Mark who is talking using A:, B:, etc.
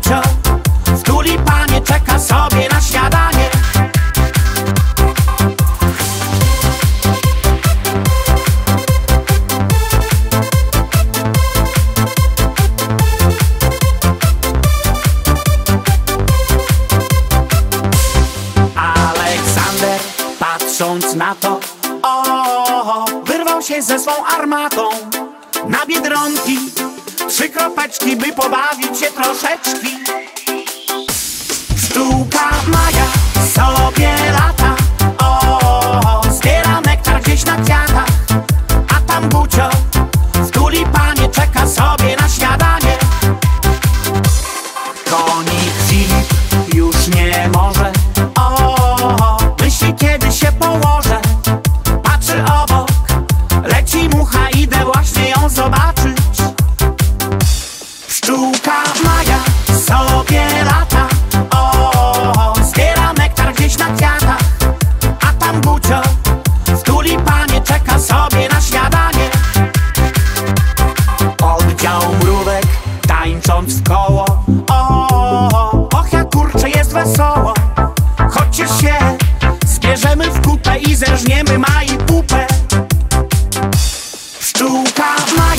A: Gucio w tulipanie czeka sobie na śniadanie Aleksander, patrząc na to, o, wyrwał się ze swą armatą na biedronki. Trzy kropeczki, by pobawić się troszeczki. Pszczółka Maja sobie lata, o, zbiera nektar gdzieś na kwiatach, a tam Gucio w tulipanie czeka sobie na śniadanie. Konik Filip już nie może. O, myśli kiedy się położę. Patrzy obok, leci mucha Idę właśnie ją zobaczyć wesoło. Chociaż się zbierzemy w kupę i zerżniemy Mai pupę. Pszczółka sobie